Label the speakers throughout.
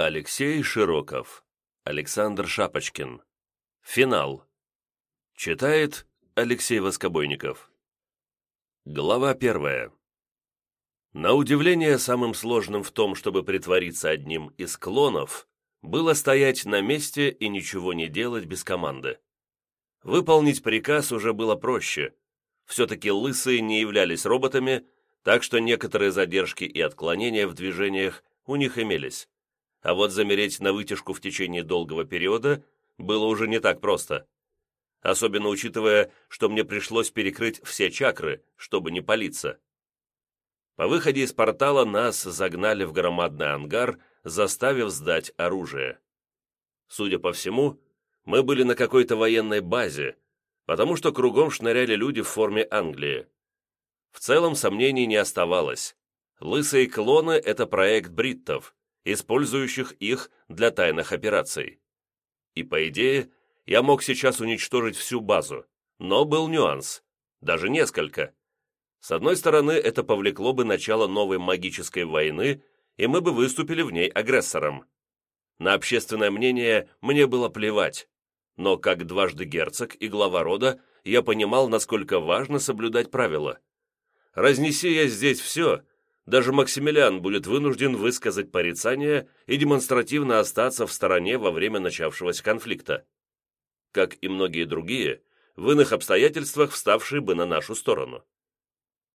Speaker 1: Алексей Широков. Александр Шапочкин. Финал. Читает Алексей Воскобойников. Глава первая. На удивление, самым сложным в том, чтобы притвориться одним из клонов, было стоять на месте и ничего не делать без команды. Выполнить приказ уже было проще. Все-таки лысые не являлись роботами, так что некоторые задержки и отклонения в движениях у них имелись а вот замереть на вытяжку в течение долгого периода было уже не так просто. Особенно учитывая, что мне пришлось перекрыть все чакры, чтобы не палиться. По выходе из портала нас загнали в громадный ангар, заставив сдать оружие. Судя по всему, мы были на какой-то военной базе, потому что кругом шныряли люди в форме Англии. В целом сомнений не оставалось. Лысые клоны – это проект бриттов, использующих их для тайных операций. И по идее, я мог сейчас уничтожить всю базу, но был нюанс, даже несколько. С одной стороны, это повлекло бы начало новой магической войны, и мы бы выступили в ней агрессором. На общественное мнение мне было плевать, но как дважды герцог и глава рода я понимал, насколько важно соблюдать правила. Разнеси я здесь все, даже Максимилиан будет вынужден высказать порицание и демонстративно остаться в стороне во время начавшегося конфликта. Как и многие другие, в иных обстоятельствах вставшие бы на нашу сторону.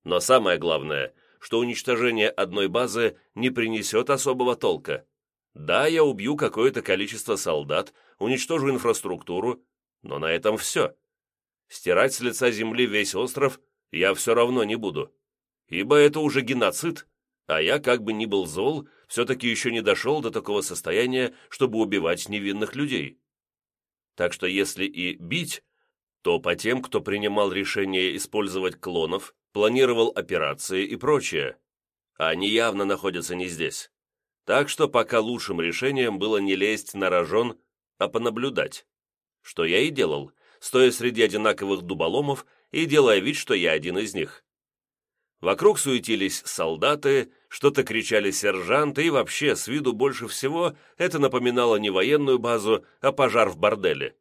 Speaker 1: Но самое главное, что уничтожение одной базы не принесет особого толка. Да, я убью какое-то количество солдат, уничтожу инфраструктуру, но на этом все. Стирать с лица земли весь остров я все равно не буду ибо это уже геноцид, а я, как бы ни был зол, все-таки еще не дошел до такого состояния, чтобы убивать невинных людей. Так что если и бить, то по тем, кто принимал решение использовать клонов, планировал операции и прочее. А они явно находятся не здесь. Так что пока лучшим решением было не лезть на рожон, а понаблюдать. Что я и делал, стоя среди одинаковых дуболомов и делая вид, что я один из них. Вокруг суетились солдаты, что-то кричали сержанты, и вообще, с виду больше всего, это напоминало не военную базу, а пожар в борделе.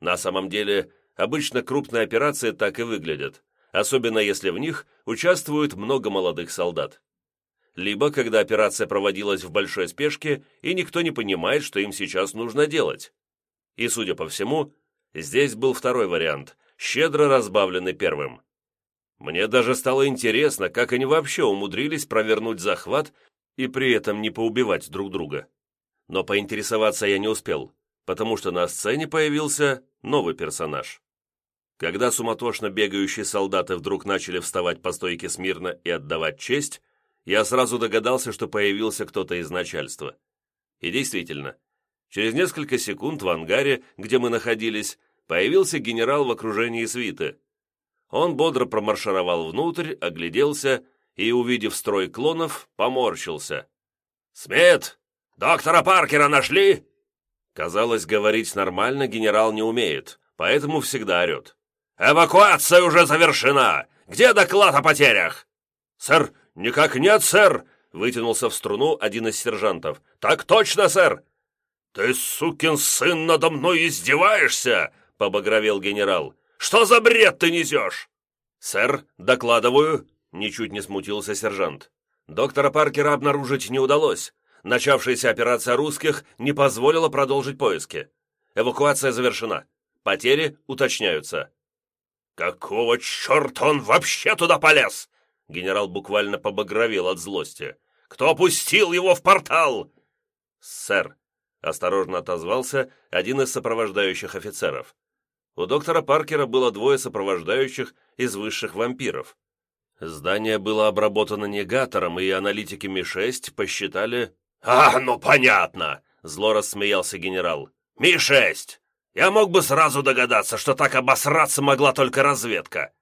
Speaker 1: На самом деле, обычно крупные операции так и выглядят, особенно если в них участвует много молодых солдат. Либо, когда операция проводилась в большой спешке, и никто не понимает, что им сейчас нужно делать. И, судя по всему, здесь был второй вариант, щедро разбавленный первым. Мне даже стало интересно, как они вообще умудрились провернуть захват и при этом не поубивать друг друга. Но поинтересоваться я не успел, потому что на сцене появился новый персонаж. Когда суматошно бегающие солдаты вдруг начали вставать по стойке смирно и отдавать честь, я сразу догадался, что появился кто-то из начальства. И действительно, через несколько секунд в ангаре, где мы находились, появился генерал в окружении свиты, он бодро промаршировал внутрь, огляделся и, увидев строй клонов, поморщился. «Смит! Доктора Паркера нашли?» Казалось, говорить нормально генерал не умеет, поэтому всегда орет. «Эвакуация уже завершена! Где доклад о потерях?» «Сэр, никак нет, сэр!» — вытянулся в струну один из сержантов. «Так точно, сэр!» «Ты, сукин сын, надо мной издеваешься!» — побагровел генерал. Что за бред ты несешь?» «Сэр, докладываю», — ничуть не смутился сержант. «Доктора Паркера обнаружить не удалось. Начавшаяся операция русских не позволила продолжить поиски. Эвакуация завершена. Потери уточняются». «Какого черта он вообще туда полез?» Генерал буквально побагровел от злости. «Кто пустил его в портал?» «Сэр», — осторожно отозвался один из сопровождающих офицеров. У доктора Паркера было двое сопровождающих из высших вампиров. Здание было обработано негатором, и аналитики Ми-6 посчитали... «А, ну понятно!» — зло рассмеялся генерал. «Ми-6! Я мог бы сразу догадаться, что так обосраться могла только разведка.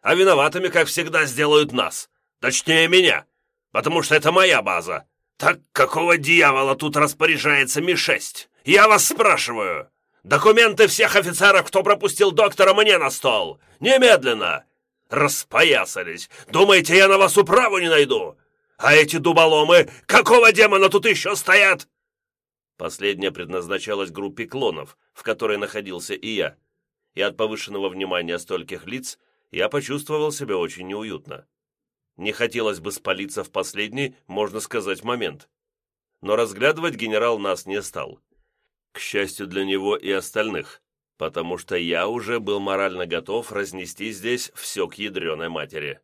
Speaker 1: А виноватыми, как всегда, сделают нас. Точнее, меня. Потому что это моя база. Так какого дьявола тут распоряжается Ми-6? Я вас спрашиваю!» Документы всех офицеров, кто пропустил доктора, мне на стол! Немедленно!» «Распоясались! Думаете, я на вас управу не найду? А эти дуболомы, какого демона тут еще стоят?» Последняя предназначалась группе клонов, в которой находился и я, и от повышенного внимания стольких лиц я почувствовал себя очень неуютно. Не хотелось бы спалиться в последний, можно сказать, момент. Но разглядывать генерал нас не стал. К счастью для него и остальных, потому что я уже был морально готов разнести здесь все к ядреной матери.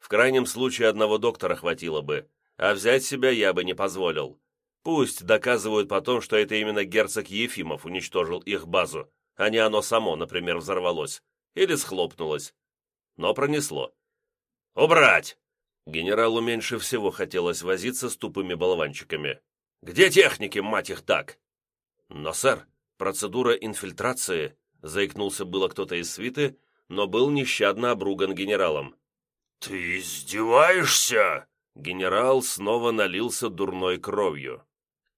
Speaker 1: В крайнем случае одного доктора хватило бы, а взять себя я бы не позволил. Пусть доказывают потом, что это именно герцог Ефимов уничтожил их базу, а не оно само, например, взорвалось. Или схлопнулось. Но пронесло. «Убрать!» Генералу меньше всего хотелось возиться с тупыми болванчиками. «Где техники, мать их так?» «Но, сэр, процедура инфильтрации...» Заикнулся было кто-то из свиты, но был нещадно обруган генералом.
Speaker 2: «Ты издеваешься?»
Speaker 1: Генерал снова налился дурной кровью.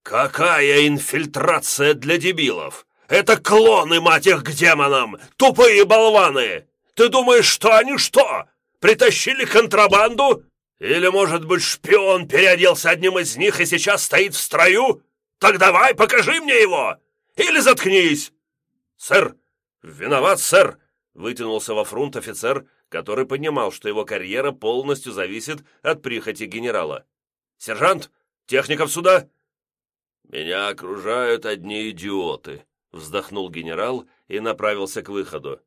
Speaker 2: «Какая инфильтрация для дебилов! Это клоны, мать их, к демонам! Тупые болваны! Ты думаешь, что они что? Притащили контрабанду? Или, может быть, шпион переоделся одним из них и сейчас стоит в строю? Так давай, покажи мне его! Или заткнись!»
Speaker 1: «Сэр! Виноват, сэр!» Вытянулся во фронт офицер, который понимал, что его карьера полностью зависит от прихоти генерала. «Сержант, техников сюда!»
Speaker 2: «Меня окружают одни идиоты», — вздохнул генерал и направился к выходу.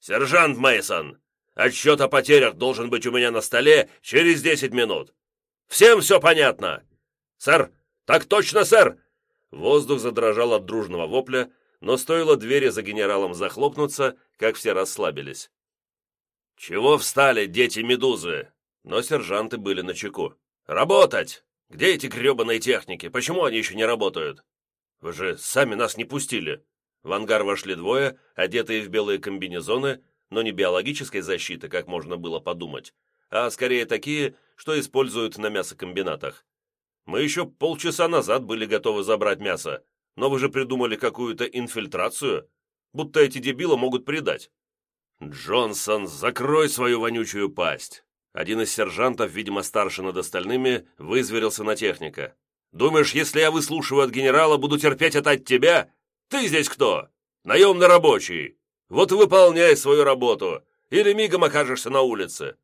Speaker 1: «Сержант Мейсон, отчет о потерях должен быть у меня на столе через десять минут. Всем все понятно?» «Сэр, так точно, сэр!» Воздух задрожал от дружного вопля, но стоило двери за генералом захлопнуться, как все расслабились. «Чего встали, дети-медузы?» Но сержанты были на чеку. «Работать! Где эти гребаные техники? Почему они еще не работают? Вы же сами нас не пустили. В ангар вошли двое, одетые в белые комбинезоны, но не биологической защиты, как можно было подумать, а скорее такие, что используют на мясокомбинатах. Мы еще полчаса назад были готовы забрать мясо, но вы же придумали какую-то инфильтрацию, будто эти дебилы могут предать. Джонсон, закрой свою вонючую пасть. Один из сержантов, видимо, старше над остальными, вызверился на техника. «Думаешь, если я выслушиваю от генерала, буду терпеть это от тебя? Ты здесь кто? Наемный рабочий. Вот выполняй свою работу, или мигом окажешься на улице».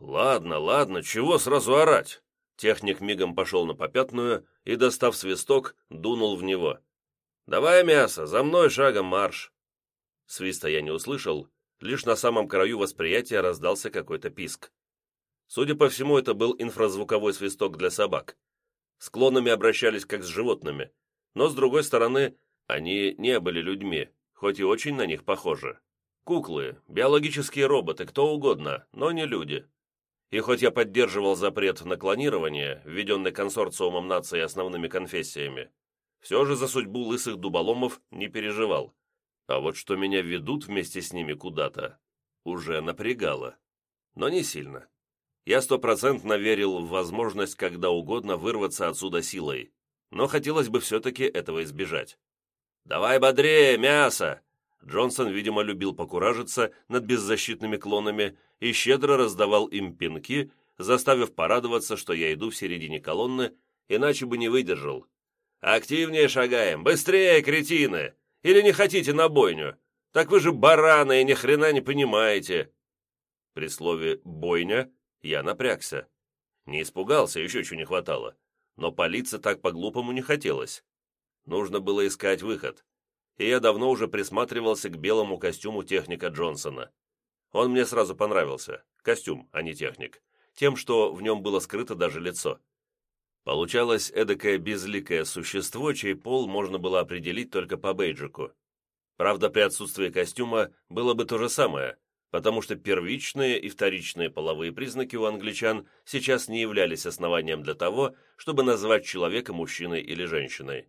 Speaker 1: «Ладно, ладно, чего сразу орать?» Техник мигом пошел на попятную и, достав свисток, дунул в него. «Давай мясо, за мной шагом марш!» Свиста я не услышал, лишь на самом краю восприятия раздался какой-то писк. Судя по всему, это был инфразвуковой свисток для собак. С клонами обращались как с животными, но, с другой стороны, они не были людьми, хоть и очень на них похожи. Куклы, биологические роботы, кто угодно, но не люди. И хоть я поддерживал запрет на клонирование, введенный консорциумом наций основными конфессиями, все же за судьбу лысых дуболомов не переживал. А вот что меня ведут вместе с ними куда-то, уже напрягало. Но не сильно. Я стопроцентно верил в возможность когда угодно вырваться отсюда силой, но хотелось бы все-таки этого избежать. «Давай бодрее, мясо!» Джонсон, видимо, любил покуражиться над беззащитными клонами и щедро раздавал им пинки, заставив порадоваться, что я иду в середине колонны, иначе бы не выдержал. «Активнее шагаем! Быстрее, кретины! Или не хотите на бойню? Так вы же бараны и ни хрена не понимаете!» При слове «бойня» Я напрягся. Не испугался, еще чего не хватало. Но палиться так по-глупому не хотелось. Нужно было искать выход. И я давно уже присматривался к белому костюму техника Джонсона. Он мне сразу понравился. Костюм, а не техник. Тем, что в нем было скрыто даже лицо. Получалось эдакое безликое существо, чей пол можно было определить только по бейджику. Правда, при отсутствии костюма было бы то же самое, потому что первичные и вторичные половые признаки у англичан сейчас не являлись основанием для того, чтобы назвать человека мужчиной или женщиной.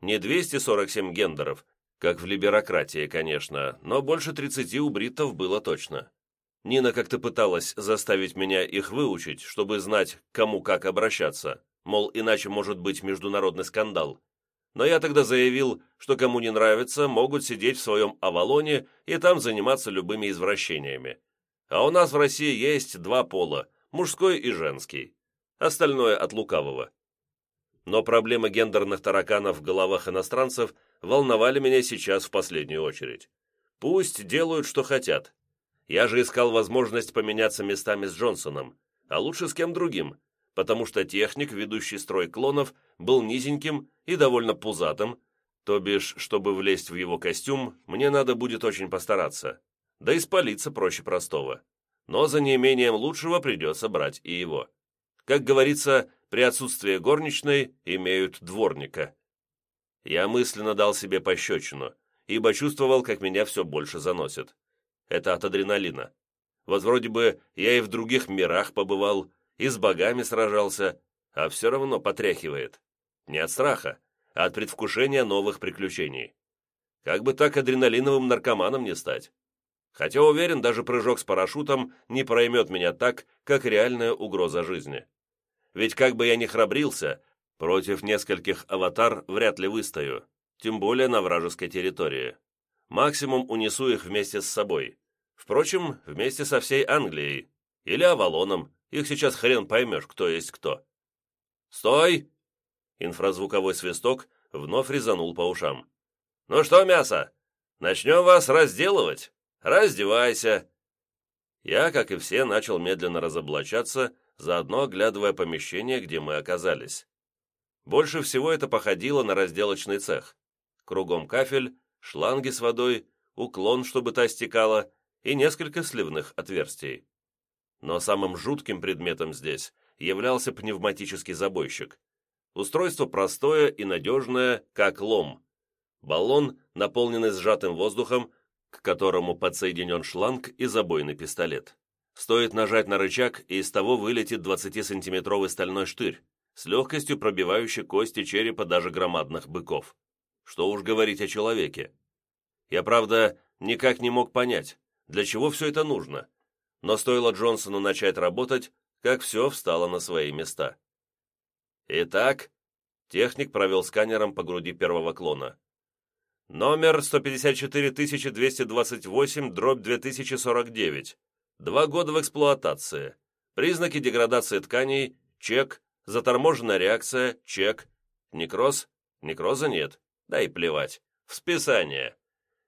Speaker 1: Не 247 гендеров, как в либерократии, конечно, но больше 30 у бриттов было точно. Нина как-то пыталась заставить меня их выучить, чтобы знать, кому как обращаться, мол, иначе может быть международный скандал но я тогда заявил, что кому не нравится, могут сидеть в своем Авалоне и там заниматься любыми извращениями. А у нас в России есть два пола, мужской и женский. Остальное от лукавого. Но проблемы гендерных тараканов в головах иностранцев волновали меня сейчас в последнюю очередь. Пусть делают, что хотят. Я же искал возможность поменяться местами с Джонсоном, а лучше с кем другим, потому что техник, ведущий строй клонов, был низеньким и довольно пузатым, то бишь, чтобы влезть в его костюм, мне надо будет очень постараться. Да и спалиться проще простого. Но за неимением лучшего придется брать и его. Как говорится, при отсутствии горничной имеют дворника. Я мысленно дал себе пощечину, ибо чувствовал, как меня все больше заносит. Это от адреналина. Вот вроде бы я и в других мирах побывал, и с богами сражался, а все равно потряхивает. Не от страха, а от предвкушения новых приключений. Как бы так адреналиновым наркоманом не стать. Хотя уверен, даже прыжок с парашютом не проймет меня так, как реальная угроза жизни. Ведь как бы я ни храбрился, против нескольких аватар вряд ли выстою, тем более на вражеской территории. Максимум унесу их вместе с собой. Впрочем, вместе со всей Англией. Или Авалоном, их сейчас хрен поймешь, кто есть кто. «Стой!» Инфразвуковой свисток вновь резанул по ушам. «Ну что, мясо, начнем вас разделывать? Раздевайся!» Я, как и все, начал медленно разоблачаться, заодно оглядывая помещение, где мы оказались. Больше всего это походило на разделочный цех. Кругом кафель, шланги с водой, уклон, чтобы та стекала, и несколько сливных отверстий. Но самым жутким предметом здесь являлся пневматический забойщик. Устройство простое и надежное, как лом. Баллон, наполненный сжатым воздухом, к которому подсоединен шланг и забойный пистолет. Стоит нажать на рычаг, и из того вылетит 20-сантиметровый стальной штырь, с легкостью пробивающий кости черепа даже громадных быков. Что уж говорить о человеке. Я, правда, никак не мог понять, для чего все это нужно, но стоило Джонсону начать работать, как все встало на свои места. Итак, техник провел сканером по груди первого клона. Номер 154228, дробь 2049. Два года в эксплуатации. Признаки деградации тканей, чек, заторможенная реакция, чек. Некроз? Некроза нет. Да и плевать. В списание.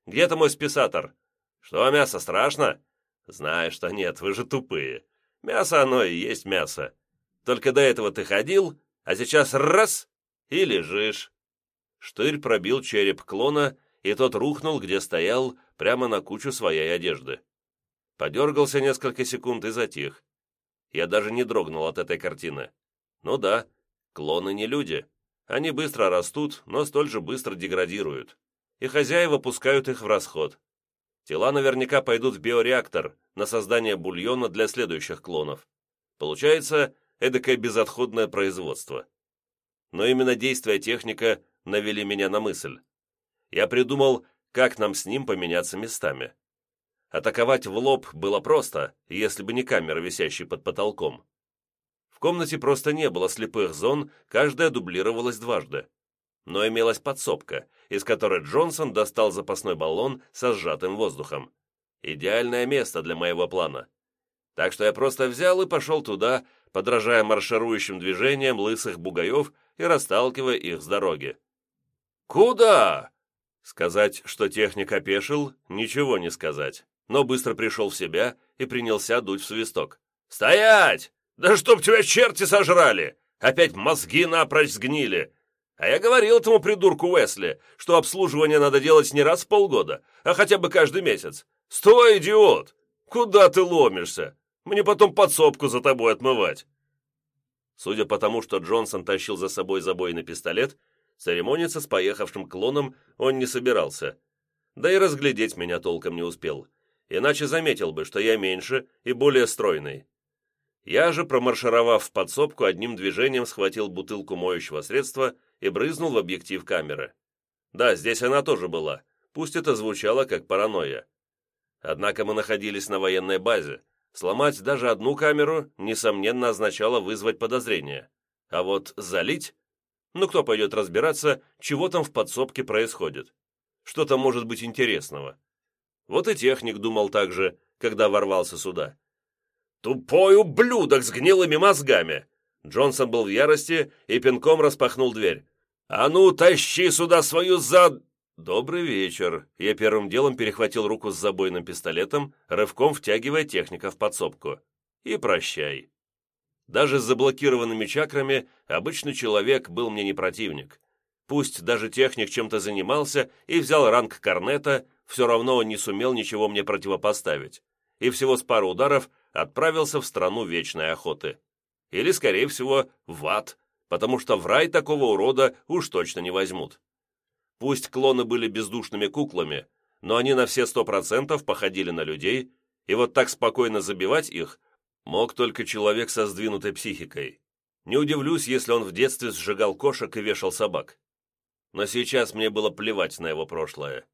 Speaker 1: Где-то мой списатор. Что, мясо страшно? Знаю, что нет, вы же тупые. Мясо оно и есть мясо. Только до этого ты ходил, а сейчас раз — и лежишь». Штырь пробил череп клона, и тот рухнул, где стоял, прямо на кучу своей одежды. Подергался несколько секунд и затих. Я даже не дрогнул от этой картины. Ну да, клоны не люди. Они быстро растут, но столь же быстро деградируют. И хозяева пускают их в расход. Тела наверняка пойдут в биореактор на создание бульона для следующих клонов. Получается, эдакое безотходное производство. Но именно действия техника навели меня на мысль. Я придумал, как нам с ним поменяться местами. Атаковать в лоб было просто, если бы не камера, висящая под потолком. В комнате просто не было слепых зон, каждая дублировалась дважды но имелась подсобка, из которой Джонсон достал запасной баллон со сжатым воздухом. Идеальное место для моего плана. Так что я просто взял и пошел туда, подражая марширующим движениям лысых бугаев и расталкивая их с дороги. «Куда?» Сказать, что техник опешил, ничего не сказать, но быстро пришел в себя и принялся дуть в свисток. «Стоять! Да чтоб тебя черти сожрали! Опять мозги напрочь сгнили! А я говорил этому придурку Уэсли, что обслуживание надо делать не раз в полгода, а хотя бы каждый месяц. Стой, идиот! Куда ты ломишься? Мне потом подсобку за тобой отмывать. Судя по тому, что Джонсон тащил за собой забойный пистолет, церемониться с поехавшим клоном он не собирался. Да и разглядеть меня толком не успел. Иначе заметил бы, что я меньше и более стройный. Я же, промаршировав в подсобку, одним движением схватил бутылку моющего средства и брызнул в объектив камеры. Да, здесь она тоже была, пусть это звучало как паранойя. Однако мы находились на военной базе. Сломать даже одну камеру, несомненно, означало вызвать подозрение. А вот залить? Ну кто пойдет разбираться, чего там в подсобке происходит? Что там может быть интересного? Вот и техник думал так же, когда ворвался сюда. «Тупой ублюдок с гнилыми мозгами! Джонсон был в ярости и пинком распахнул дверь. «А ну, тащи сюда свою зад...» «Добрый вечер!» Я первым делом перехватил руку с забойным пистолетом, рывком втягивая техника в подсобку. «И прощай!» Даже с заблокированными чакрами обычный человек был мне не противник. Пусть даже техник чем-то занимался и взял ранг корнета, все равно он не сумел ничего мне противопоставить. И всего с пару ударов отправился в страну вечной охоты. Или, скорее всего, в ад, потому что в рай такого урода уж точно не возьмут. Пусть клоны были бездушными куклами, но они на все сто процентов походили на людей, и вот так спокойно забивать их мог только человек со сдвинутой психикой. Не удивлюсь, если он в детстве сжигал кошек и вешал собак. Но сейчас мне было плевать на его прошлое.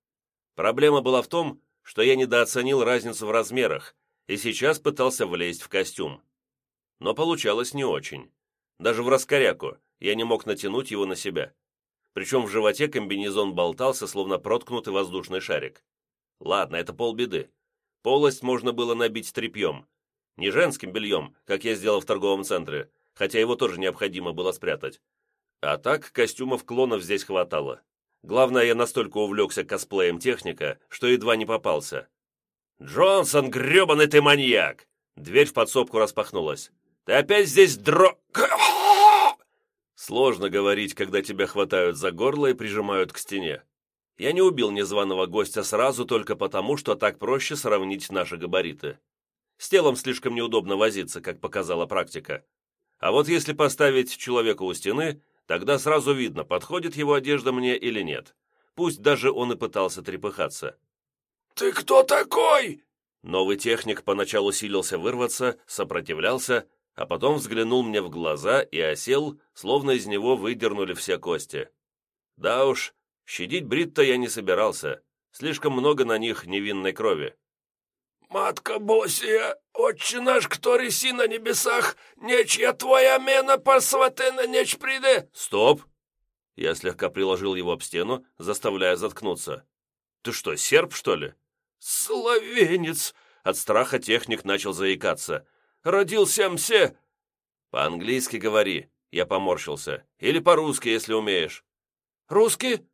Speaker 1: Проблема была в том, что я недооценил разницу в размерах и сейчас пытался влезть в костюм. Но получалось не очень. Даже в раскоряку я не мог натянуть его на себя причем в животе комбинезон болтался, словно проткнутый воздушный шарик. Ладно, это полбеды. Полость можно было набить тряпьем. Не женским бельем, как я сделал в торговом центре, хотя его тоже необходимо было спрятать. А так костюмов клонов здесь хватало. Главное, я настолько увлекся косплеем техника, что едва не попался. «Джонсон, гребаный ты маньяк!» Дверь в подсобку распахнулась. «Ты опять здесь дро...» Сложно говорить, когда тебя хватают за горло и прижимают к стене. Я не убил незваного гостя сразу только потому, что так проще сравнить наши габариты. С телом слишком неудобно возиться, как показала практика. А вот если поставить человека у стены, тогда сразу видно, подходит его одежда мне или нет. Пусть даже он и пытался трепыхаться.
Speaker 2: «Ты кто такой?»
Speaker 1: Новый техник поначалу силился вырваться, сопротивлялся, а потом взглянул мне в глаза и осел, словно из него выдернули все кости. Да уж, щадить Бритта я не собирался, слишком много на них невинной крови.
Speaker 2: «Матка Босия, отче наш, кто реси на небесах, нечья твоя мена посватена неч приде!»
Speaker 1: «Стоп!» Я слегка приложил его об стену, заставляя заткнуться. «Ты что, серб, что ли?»
Speaker 2: «Словенец!»
Speaker 1: От страха техник начал заикаться.
Speaker 2: Родился мсе!»
Speaker 1: «По-английски говори», — я поморщился. «Или по-русски, если умеешь».
Speaker 2: «Русский?»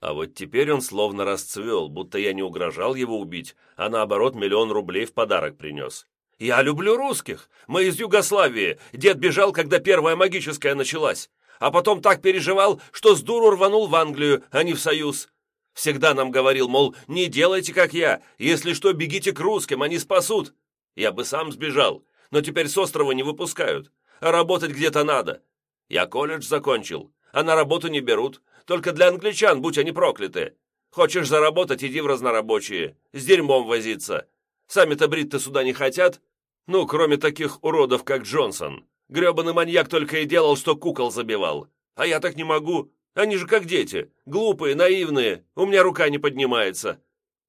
Speaker 1: А вот теперь он словно расцвел, будто я не угрожал его убить, а наоборот миллион рублей в подарок принес.
Speaker 2: «Я люблю русских. Мы из Югославии. Дед бежал, когда первая магическая началась. А потом так переживал, что с дуру рванул в Англию, а не в Союз. Всегда нам говорил, мол, не делайте, как я. Если что, бегите к русским, они спасут. Я бы сам сбежал, но теперь с острова не выпускают, а работать где-то надо. Я колледж закончил, а на работу не берут, только для англичан, будь они прокляты. Хочешь заработать, иди в разнорабочие, с дерьмом возиться. Сами-то бритты сюда не хотят. Ну, кроме таких уродов, как Джонсон. Гребаный маньяк только и делал, что кукол забивал. А я так не могу. Они же как дети. Глупые, наивные. У меня рука не поднимается.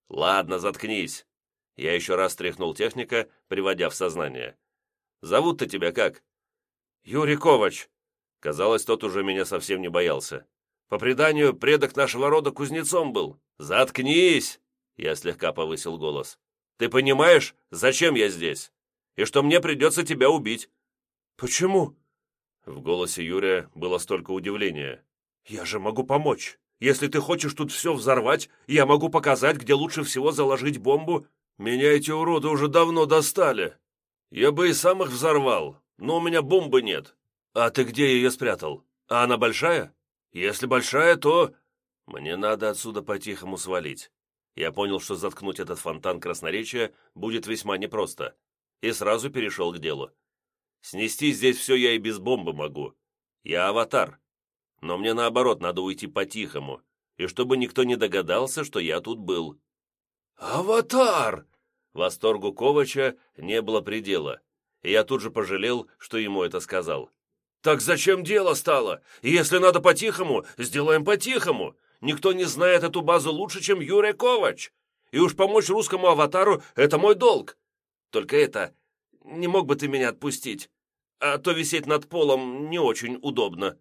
Speaker 2: Ладно, заткнись. Я еще раз тряхнул техника, приводя в сознание. Зовут-то тебя как?» «Юрий Ковач». Казалось, тот уже меня совсем не боялся. «По преданию, предок нашего рода кузнецом был». «Заткнись!» Я слегка повысил голос. «Ты понимаешь, зачем я здесь? И что мне придется тебя убить?» «Почему?» В голосе Юрия было столько удивления. «Я же могу помочь. Если ты хочешь тут все взорвать, я могу показать, где лучше всего заложить бомбу. Меня эти уроды уже давно достали. Я бы и сам их взорвал, но у меня бомбы нет. А ты где ее спрятал? А она большая? Если большая, то... Мне надо отсюда по-тихому свалить. Я понял, что заткнуть этот фонтан красноречия будет весьма непросто. И сразу перешел к делу. Снести здесь все я и без бомбы могу. Я аватар. Но мне наоборот надо уйти по-тихому, и чтобы никто не догадался, что я тут был. «Аватар!»
Speaker 1: Восторгу Ковача не было предела, и я тут же пожалел, что ему это сказал.
Speaker 2: «Так зачем дело стало? Если надо по-тихому, сделаем по-тихому. Никто не знает эту базу лучше, чем Юрий Ковач. И уж помочь русскому аватару — это мой долг. Только это... Не мог бы ты меня отпустить? А то висеть над полом не очень удобно».